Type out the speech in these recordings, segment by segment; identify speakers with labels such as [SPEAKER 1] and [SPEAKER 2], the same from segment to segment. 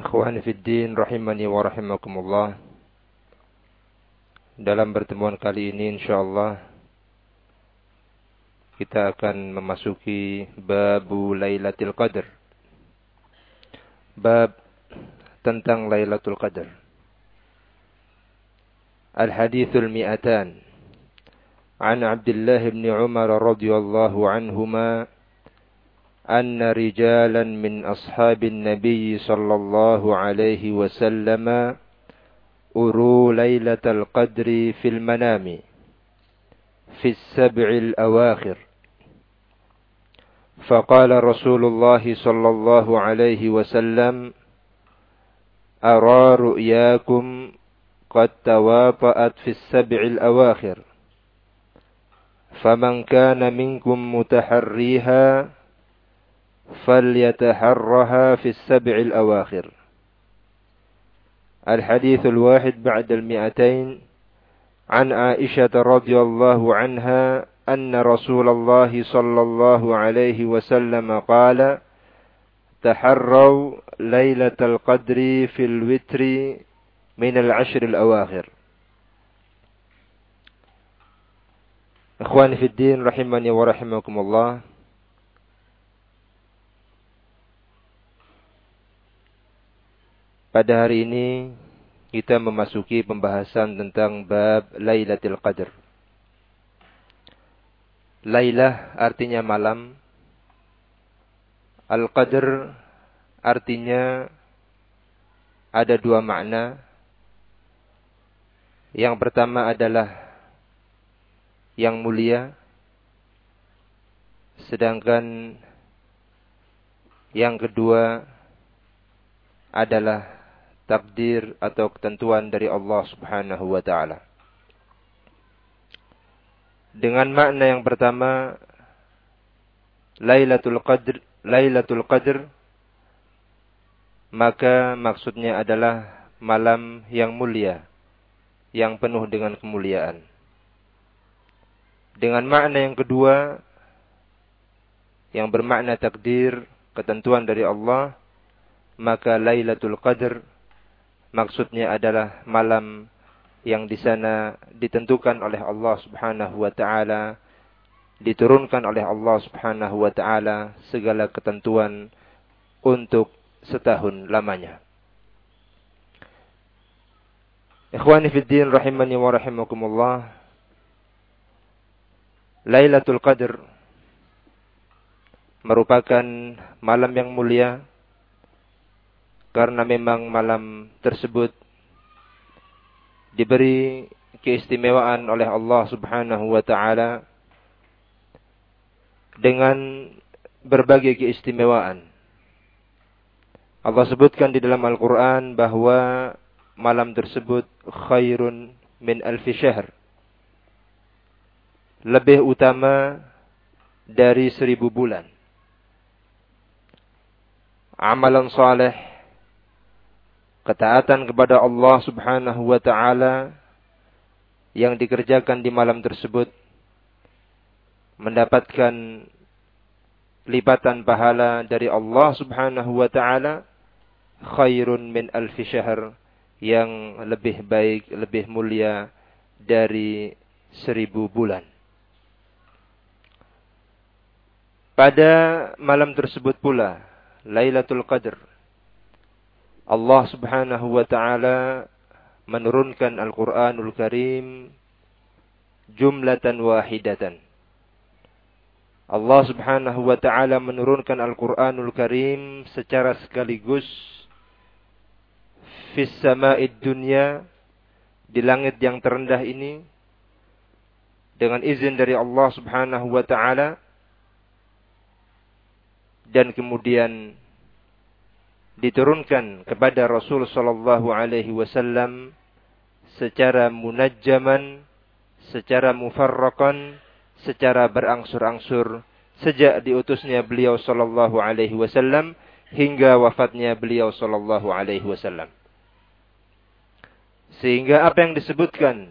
[SPEAKER 1] Ikhwani fi din rahimani wa rahimakumullah. Dalam pertemuan kali ini insyaallah kita akan memasuki bab Lailatul Qadar. Bab tentang Lailatul Qadar. Al-Hadithul Mi'atan. An Abdullah bin Umar radhiyallahu anhuma أن رجالا من أصحاب النبي صلى الله عليه وسلم أروا ليلة القدر في المنام في السبع الأواخر. فقال رسول الله صلى الله عليه وسلم أرى رؤياكم قد تواطأت في السبع الأواخر فمن كان منكم متحريها فليتحرها في السبع الأواخر. الحديث الواحد بعد المئتين عن عائشة رضي الله عنها أن رسول الله صلى الله عليه وسلم قال تحروا ليلة القدر في الوتر من العشر الأواخر. إخواني في الدين رحمني ورحمكم الله Pada hari ini kita memasuki pembahasan tentang bab Lailatul Qadar. Lailah artinya malam. Al-Qadr artinya ada dua makna. Yang pertama adalah yang mulia. Sedangkan yang kedua adalah takdir atau ketentuan dari Allah Subhanahu wa taala. Dengan makna yang pertama Lailatul Qadr Lailatul Qadr maka maksudnya adalah malam yang mulia yang penuh dengan kemuliaan. Dengan makna yang kedua yang bermakna takdir, ketentuan dari Allah, maka Lailatul Qadr maksudnya adalah malam yang di sana ditentukan oleh Allah Subhanahu wa taala diturunkan oleh Allah Subhanahu wa taala segala ketentuan untuk setahun lamanya. Ikhwani fi din rahimani wa rahimakumullah. Lailatul Qadar merupakan malam yang mulia karena memang malam tersebut diberi keistimewaan oleh Allah Subhanahu wa taala dengan berbagai keistimewaan. Allah sebutkan di dalam Al-Qur'an bahwa malam tersebut khairun min alfi syahr. Lebih utama dari seribu bulan. Amalan saleh ketaatan kepada Allah Subhanahu wa taala yang dikerjakan di malam tersebut mendapatkan lipatan pahala dari Allah Subhanahu wa taala khairun min alfi syahr yang lebih baik, lebih mulia dari seribu bulan. Pada malam tersebut pula, Lailatul Qadar, Allah Subhanahu wa taala menurunkan Al-Qur'anul Karim jumlatan wahidatan. Allah Subhanahu wa taala menurunkan Al-Qur'anul Karim secara sekaligus fis sama'id dunya di langit yang terendah ini dengan izin dari Allah Subhanahu wa taala dan kemudian diturunkan kepada Rasul sallallahu alaihi wasallam secara munajjaman, secara mufarraqan, secara berangsur-angsur sejak diutusnya beliau sallallahu alaihi wasallam hingga wafatnya beliau sallallahu alaihi wasallam. Sehingga apa yang disebutkan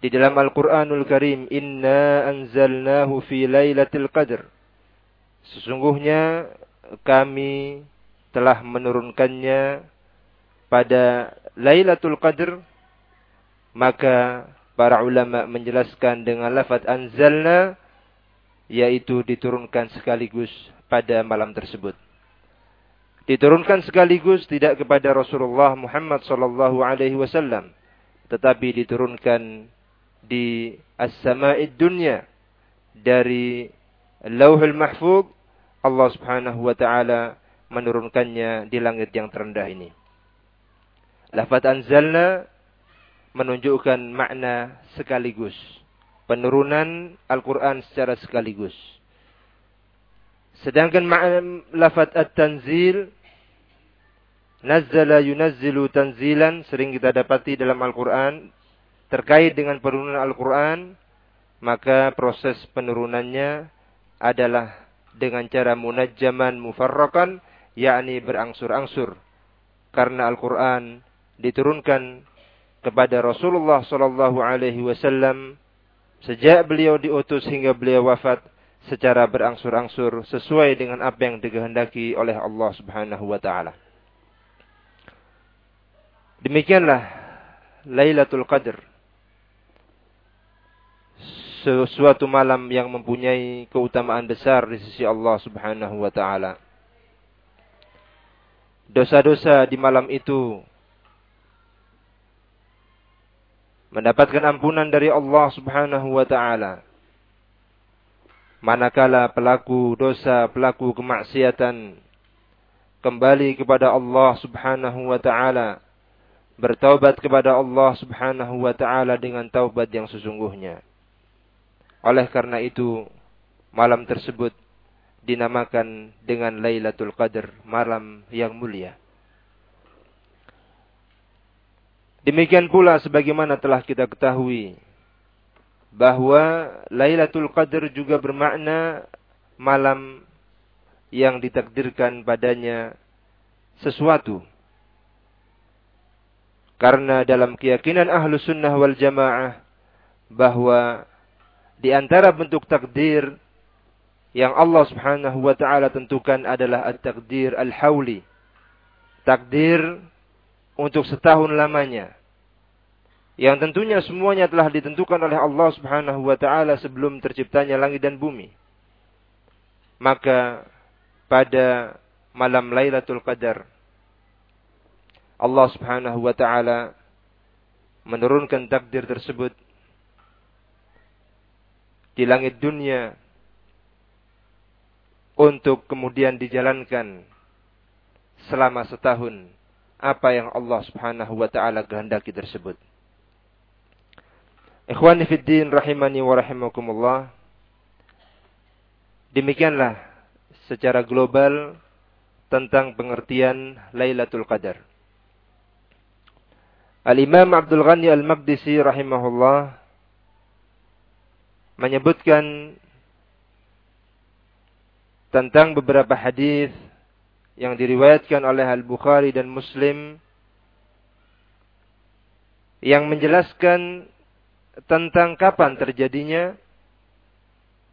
[SPEAKER 1] di dalam Al-Qur'anul Karim, "Inna anzalnahu fi lailatul qadr." Sesungguhnya kami telah menurunkannya pada Lailatul Qadr maka para ulama menjelaskan dengan lafaz anzalna yaitu diturunkan sekaligus pada malam tersebut. Diturunkan sekaligus tidak kepada Rasulullah Muhammad sallallahu alaihi wasallam tetapi diturunkan di as-sama'id dunya dari Lauhul Mahfuz Allah Subhanahu wa taala menurunkannya di langit yang terendah ini. Lafaz anzalna menunjukkan makna sekaligus. Penurunan Al-Quran secara sekaligus. Sedangkan makna lafaz at-tanzil Nazzala yunazzilu tanzilan sering kita dapati dalam Al-Quran terkait dengan penurunan Al-Quran maka proses penurunannya adalah dengan cara munajjaman mufarrakan yakni berangsur-angsur karena Al-Qur'an diturunkan kepada Rasulullah sallallahu alaihi wasallam sejak beliau diutus hingga beliau wafat secara berangsur-angsur sesuai dengan apa yang dikehendaki oleh Allah Subhanahu wa taala. Demikianlah Lailatul Qadar. Sesuatu malam yang mempunyai keutamaan besar di sisi Allah Subhanahu wa taala dosa-dosa di malam itu mendapatkan ampunan dari Allah Subhanahu wa taala. Manakala pelaku dosa, pelaku kemaksiatan kembali kepada Allah Subhanahu wa taala, bertaubat kepada Allah Subhanahu wa taala dengan taubat yang sesungguhnya. Oleh karena itu, malam tersebut dinamakan dengan Lailatul Qadar, malam yang mulia. Demikian pula sebagaimana telah kita ketahui bahwa Lailatul Qadar juga bermakna malam yang ditakdirkan padanya sesuatu. Karena dalam keyakinan ahlu sunnah wal jamaah bahwa di antara bentuk takdir yang Allah Subhanahu wa taala tentukan adalah at-takdir al-hauli. Takdir untuk setahun lamanya. Yang tentunya semuanya telah ditentukan oleh Allah Subhanahu wa taala sebelum terciptanya langit dan bumi. Maka pada malam Lailatul Qadar Allah Subhanahu wa taala menurunkan takdir tersebut di langit dunia untuk kemudian dijalankan selama setahun apa yang Allah Subhanahu wa taala kehendaki tersebut. Ikhwani fid din rahimani wa rahimakumullah. Demikianlah secara global tentang pengertian Lailatul Qadar. Al-Imam Abdul Ghani Al-Maqdisi rahimahullah menyebutkan tentang beberapa hadis yang diriwayatkan oleh Al-Bukhari dan Muslim yang menjelaskan tentang kapan terjadinya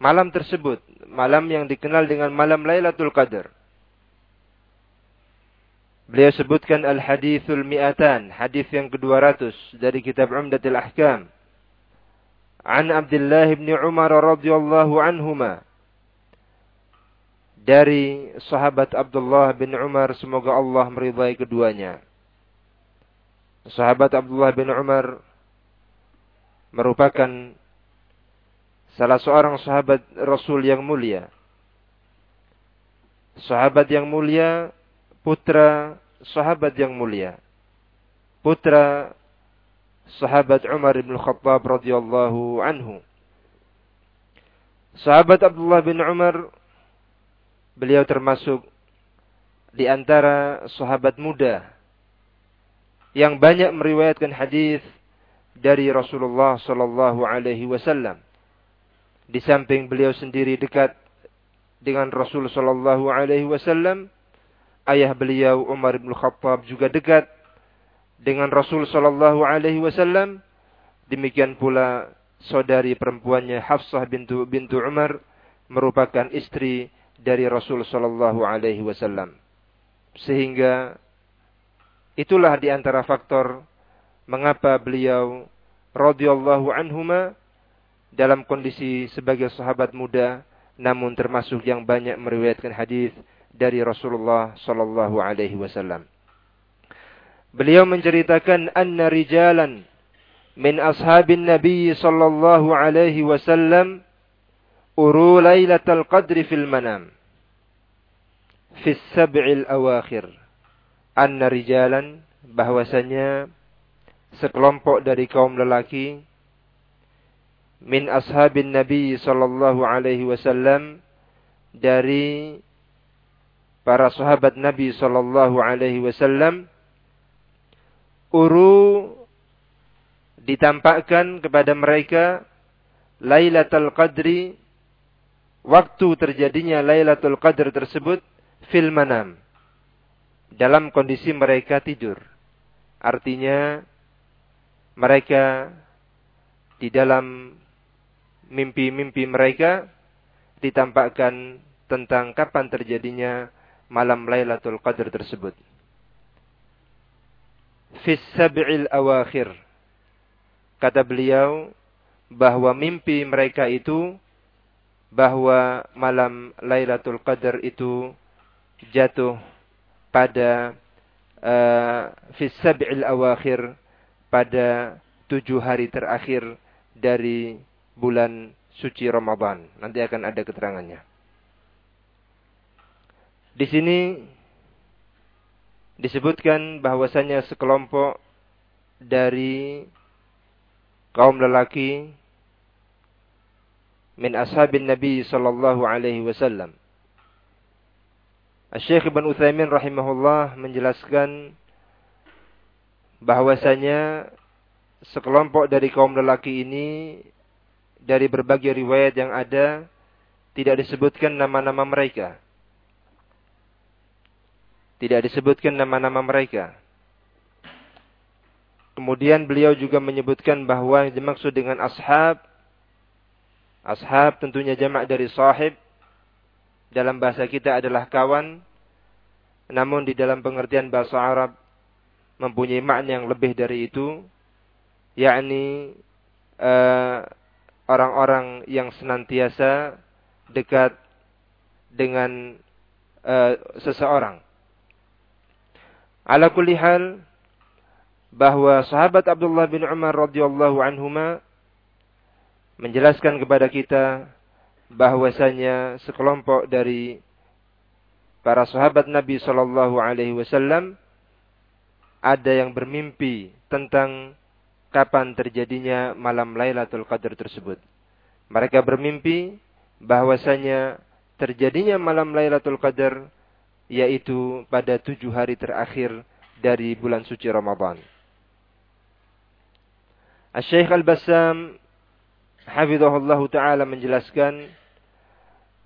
[SPEAKER 1] malam tersebut, malam yang dikenal dengan malam Lailatul Qadar. Beliau sebutkan Al-Hadithul Mi'atan, hadis yang ke-200 dari kitab Umdatul Ahkam. An Abdullah bin Umar radhiyallahu anhuma dari sahabat Abdullah bin Umar semoga Allah meridai keduanya. Sahabat Abdullah bin Umar merupakan salah seorang sahabat Rasul yang mulia. Sahabat yang mulia, putra sahabat yang mulia. Putra sahabat Umar bin Khattab radhiyallahu anhu. Sahabat Abdullah bin Umar beliau termasuk di antara sahabat muda yang banyak meriwayatkan hadis dari Rasulullah sallallahu alaihi wasallam. Di samping beliau sendiri dekat dengan Rasul sallallahu alaihi wasallam, ayah beliau Umar bin Khattab juga dekat dengan Rasul sallallahu alaihi wasallam. Demikian pula saudari perempuannya Hafsah bintu bintu Umar merupakan istri dari Rasul sallallahu alaihi wasallam. Sehingga itulah di antara faktor mengapa beliau radhiyallahu anhuma dalam kondisi sebagai sahabat muda namun termasuk yang banyak meriwayatkan hadis dari Rasulullah sallallahu alaihi wasallam. Beliau menceritakan anna rijalan min ashabin Nabi sallallahu alaihi wasallam uru lailatul qadri fil manam fi sab'il awakhir. Anna rijalan bahwasanya sekelompok dari kaum lelaki min ashabin Nabi sallallahu alaihi wasallam dari para sahabat Nabi sallallahu alaihi wasallam uru ditampakkan kepada mereka Lailatul Qadri waktu terjadinya Lailatul Qadr tersebut fil manam dalam kondisi mereka tidur artinya mereka di dalam mimpi-mimpi mereka ditampakkan tentang kapan terjadinya malam Lailatul Qadar tersebut. Fis sab'il awakhir. Kata beliau bahwa mimpi mereka itu bahwa malam Lailatul Qadar itu jatuh pada uh, sab'il awakhir pada tujuh hari terakhir dari bulan suci Ramadan. Nanti akan ada keterangannya. Di sini disebutkan bahwasanya sekelompok dari kaum lelaki min ashabin Nabi sallallahu alaihi wasallam. Syekh Ibn Utsaimin rahimahullah menjelaskan bahwasanya sekelompok dari kaum lelaki ini dari berbagai riwayat yang ada tidak disebutkan nama-nama mereka. Tidak disebutkan nama-nama mereka. Kemudian beliau juga menyebutkan bahwa yang dimaksud dengan ashab ashab tentunya jamak dari sahib dalam bahasa kita adalah kawan namun di dalam pengertian bahasa Arab mempunyai makna yang lebih dari itu, yakni uh, orang-orang yang senantiasa dekat dengan uh, seseorang. Ala kulli hal bahwa sahabat Abdullah bin Umar radhiyallahu anhuma menjelaskan kepada kita bahwasanya sekelompok dari para sahabat Nabi sallallahu alaihi wasallam ada yang bermimpi tentang kapan terjadinya malam Lailatul Qadar tersebut. Mereka bermimpi bahwasanya terjadinya malam Lailatul Qadar yaitu pada tujuh hari terakhir dari bulan suci Ramadan. Al-Syeikh Al-Bassam Hafizahullah Ta'ala menjelaskan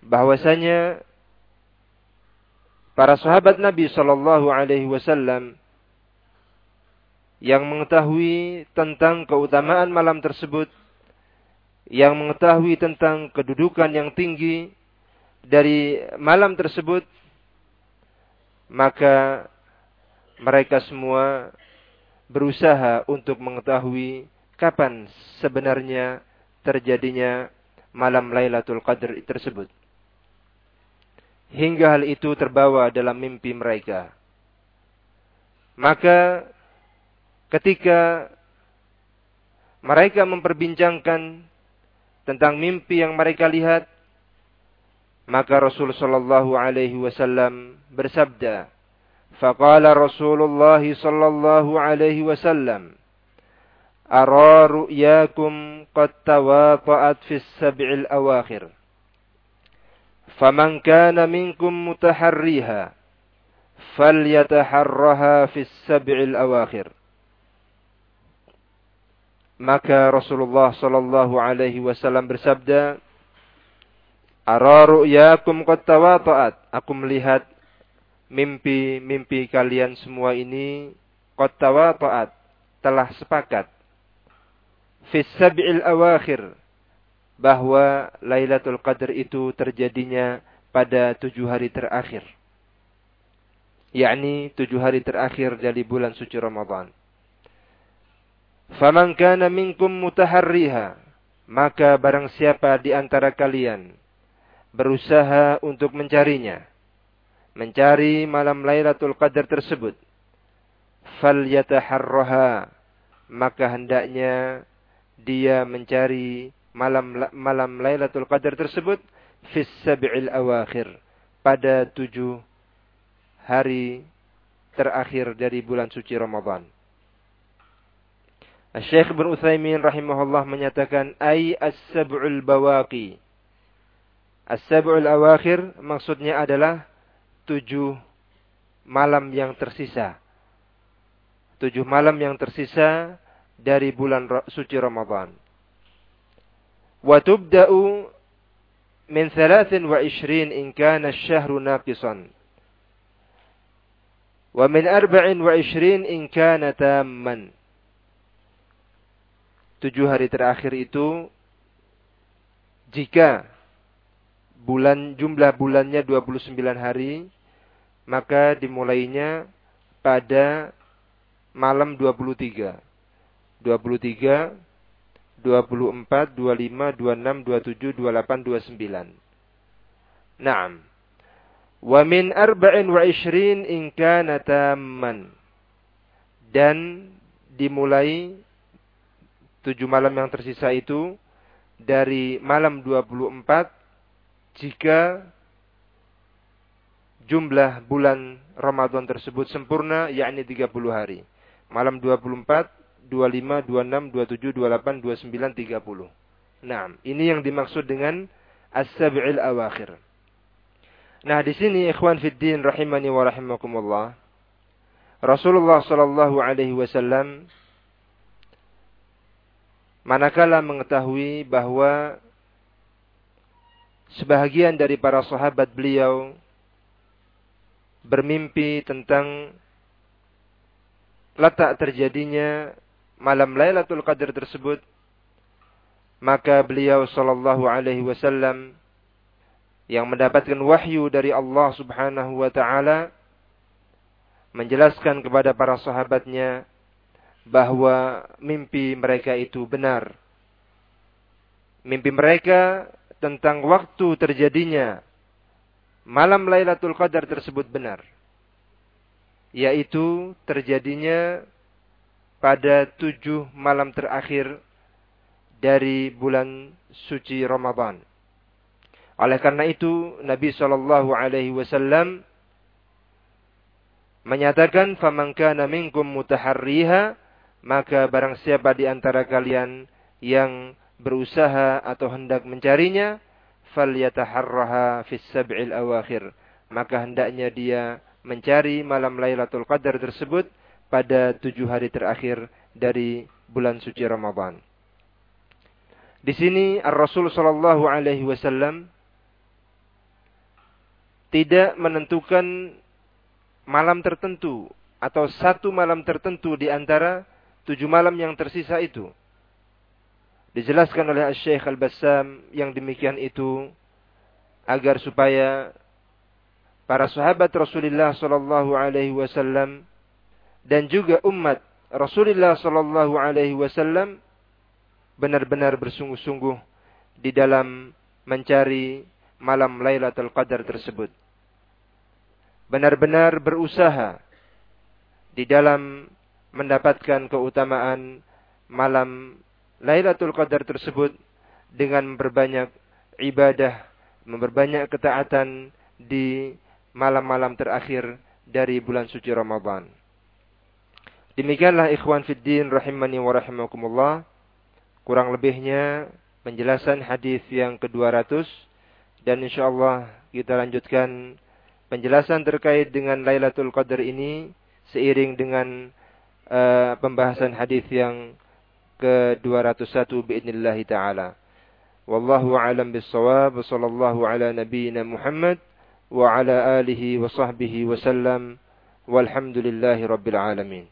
[SPEAKER 1] bahwasanya para sahabat Nabi Sallallahu Alaihi Wasallam yang mengetahui tentang keutamaan malam tersebut, yang mengetahui tentang kedudukan yang tinggi dari malam tersebut, maka mereka semua berusaha untuk mengetahui kapan sebenarnya terjadinya malam Lailatul Qadar tersebut. Hingga hal itu terbawa dalam mimpi mereka. Maka ketika mereka memperbincangkan tentang mimpi yang mereka lihat, maka Rasul sallallahu alaihi wasallam bersabda, "Faqala Rasulullah sallallahu alaihi wasallam, Ara ru'yakum qad tawata'at fis sab'il awakhir. Faman kana minkum mutaharriha falyataharraha fis sab'il awakhir. Maka Rasulullah sallallahu alaihi wasallam bersabda, "Ara ru'yakum qad tawata'at." Aku melihat mimpi-mimpi kalian semua ini qad tawata'at, telah sepakat. Fis sab'il awakhir bahwa Lailatul Qadar itu terjadinya pada tujuh hari terakhir yakni tujuh hari terakhir dari bulan suci Ramadan. Faman kana minkum mutaharriha, maka barang siapa di antara kalian berusaha untuk mencarinya, mencari malam Lailatul Qadar tersebut, falyataharraha, maka hendaknya dia mencari malam malam Lailatul Qadar tersebut fis sab'il awakhir pada tujuh hari terakhir dari bulan suci Ramadan. Syekh bin Utsaimin rahimahullah menyatakan ai as-sab'ul bawaqi. As-sab'ul awakhir maksudnya adalah tujuh malam yang tersisa. Tujuh malam yang tersisa dari bulan suci Ramadan. Wa tubda'u min 23 in kana asy-syahru naqisan. Wa min arba'in wa ishrin in kana tamman. Tujuh hari terakhir itu jika bulan jumlah bulannya 29 hari maka dimulainya pada malam 23. 23 24, 25, 26, 27, 28, 29. Naam. Wa min arba'in wa ishrin in kana tamman. Dan dimulai tujuh malam yang tersisa itu dari malam 24 jika jumlah bulan Ramadan tersebut sempurna yakni 30 hari. Malam 24, 25, 26, 27, 28, 29, 30. Nah, ini yang dimaksud dengan as-sab'il awakhir. Nah, di sini ikhwan fiddin rahimani wa rahimakumullah. Rasulullah sallallahu alaihi wasallam manakala mengetahui bahwa sebahagian dari para sahabat beliau bermimpi tentang letak terjadinya malam Lailatul Qadar tersebut maka beliau sallallahu alaihi wasallam yang mendapatkan wahyu dari Allah Subhanahu wa taala menjelaskan kepada para sahabatnya bahwa mimpi mereka itu benar. Mimpi mereka tentang waktu terjadinya malam Lailatul Qadar tersebut benar. Yaitu terjadinya pada tujuh malam terakhir dari bulan suci Ramadan. Oleh karena itu Nabi Shallallahu Alaihi Wasallam menyatakan, "Faman kana minkum mutaharriha, maka barang siapa di antara kalian yang berusaha atau hendak mencarinya, falyataharraha fis sab'il awakhir." Maka hendaknya dia mencari malam Lailatul Qadar tersebut pada tujuh hari terakhir dari bulan suci Ramadan. Di sini Ar-Rasul sallallahu alaihi wasallam tidak menentukan malam tertentu atau satu malam tertentu di antara tujuh malam yang tersisa itu. Dijelaskan oleh Syekh Al-Bassam yang demikian itu agar supaya para sahabat Rasulullah sallallahu alaihi wasallam dan juga umat Rasulullah sallallahu alaihi wasallam benar-benar bersungguh-sungguh di dalam mencari malam Lailatul Qadar tersebut benar-benar berusaha di dalam mendapatkan keutamaan malam Lailatul Qadar tersebut dengan memperbanyak ibadah, memperbanyak ketaatan di malam-malam terakhir dari bulan suci Ramadan. Demikianlah ikhwan fiddin rahimani wa rahimakumullah. Kurang lebihnya penjelasan hadis yang ke-200 dan insyaallah kita lanjutkan penjelasan terkait dengan Lailatul Qadar ini seiring dengan uh, pembahasan hadis yang ke-201 باذنillah taala. Wallahu a'lam bis-shawab. Sallallahu ala nabiyyina Muhammad wa ala alihi wa sahbihi wa sallam. Walhamdulillahi rabbil alamin.